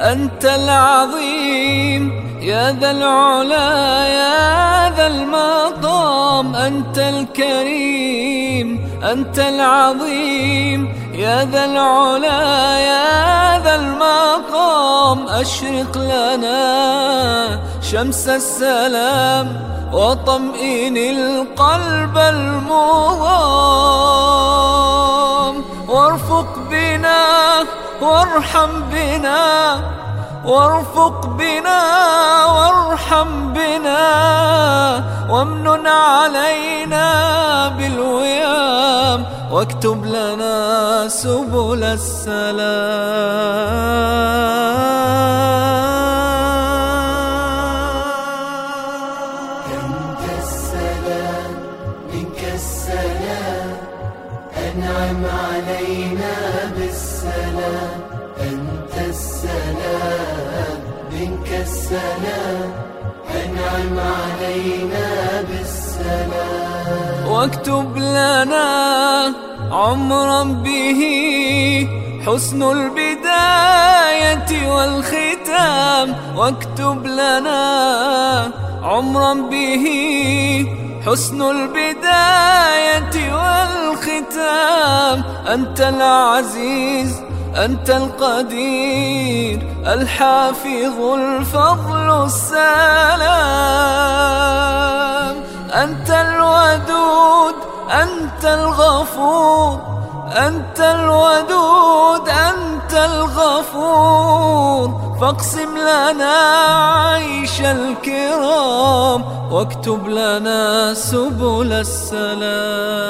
أنت العظيم يا ذا العلا يا ذا المقام أنت الكريم أنت العظيم يا ذا العلا يا ذا المقام أشرق لنا شمس السلام وطمئن القلب المضام وارحم بنا وارفق بنا وارحم بنا وامنن علينا بالويام واكتب لنا سبل السلام. أنعم علينا بالسلام. أنت السلام منك السلام. أنعم علينا بالسلام. واكتب لنا عمرا به حسن البداية والختام. واكتب لنا عمرا به حسن البداية أنت العزيز أنت القدير الحافظ الفضل السلام. أنت الودود أنت الغفور. أنت الودود أنت الغفور. فاقسم لنا عيش الكرام واكتب لنا سبل السلام.